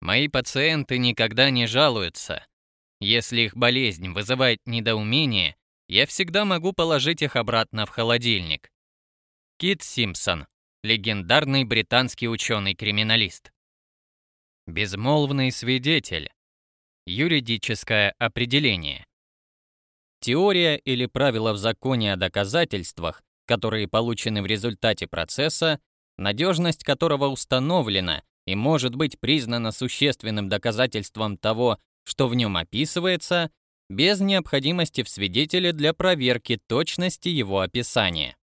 Мои пациенты никогда не жалуются. Если их болезнь вызывает недоумение, я всегда могу положить их обратно в холодильник. Кит Симпсон, легендарный британский ученый-криминалист. Безмолвный свидетель. Юридическое определение. Теория или правило в законе о доказательствах, которые получены в результате процесса, надежность которого установлена и может быть признана существенным доказательством того, что в нем описывается, без необходимости в свидетеле для проверки точности его описания.